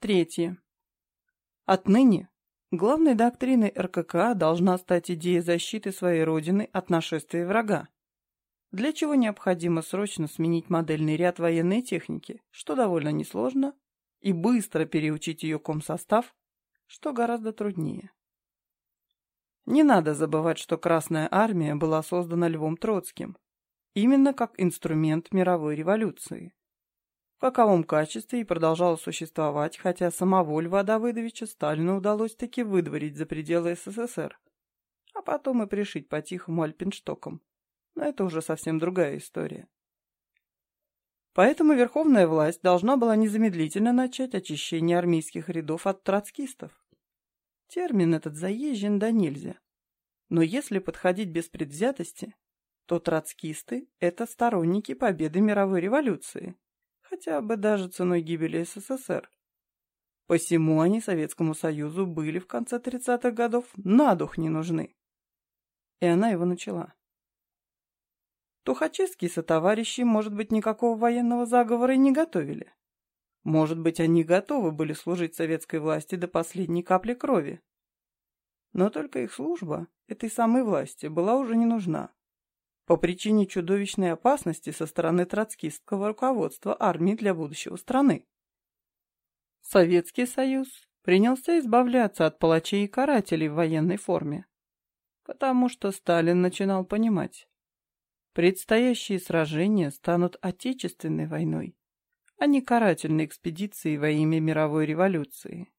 Третье. Отныне главной доктриной РККА должна стать идея защиты своей родины от нашествия врага, для чего необходимо срочно сменить модельный ряд военной техники, что довольно несложно, и быстро переучить ее комсостав, что гораздо труднее. Не надо забывать, что Красная Армия была создана Львом Троцким, именно как инструмент мировой революции в каковом качестве и продолжала существовать, хотя самого Льва Давыдовича Сталину удалось таки выдворить за пределы СССР, а потом и пришить по-тихому альпинштоком. Но это уже совсем другая история. Поэтому верховная власть должна была незамедлительно начать очищение армейских рядов от троцкистов. Термин этот заезжен да нельзя. Но если подходить без предвзятости, то троцкисты – это сторонники победы мировой революции, хотя бы даже ценой гибели СССР. Посему они Советскому Союзу были в конце 30-х годов на дух не нужны. И она его начала. Тухачевские сотоварищи, может быть, никакого военного заговора и не готовили. Может быть, они готовы были служить советской власти до последней капли крови. Но только их служба этой самой власти была уже не нужна по причине чудовищной опасности со стороны троцкистского руководства армии для будущего страны. Советский Союз принялся избавляться от палачей и карателей в военной форме, потому что Сталин начинал понимать, предстоящие сражения станут отечественной войной, а не карательной экспедицией во имя мировой революции.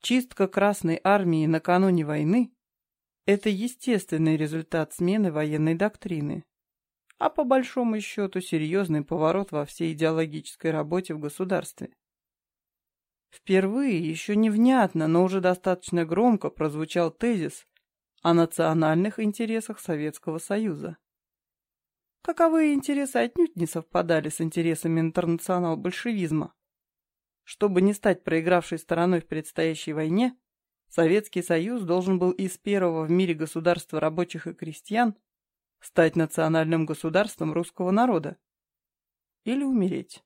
Чистка Красной Армии накануне войны это естественный результат смены военной доктрины, а по большому счету серьезный поворот во всей идеологической работе в государстве. Впервые, еще невнятно, но уже достаточно громко прозвучал тезис о национальных интересах Советского Союза. Каковые интересы отнюдь не совпадали с интересами интернационал-большевизма. Чтобы не стать проигравшей стороной в предстоящей войне, Советский Союз должен был из первого в мире государства рабочих и крестьян стать национальным государством русского народа. Или умереть.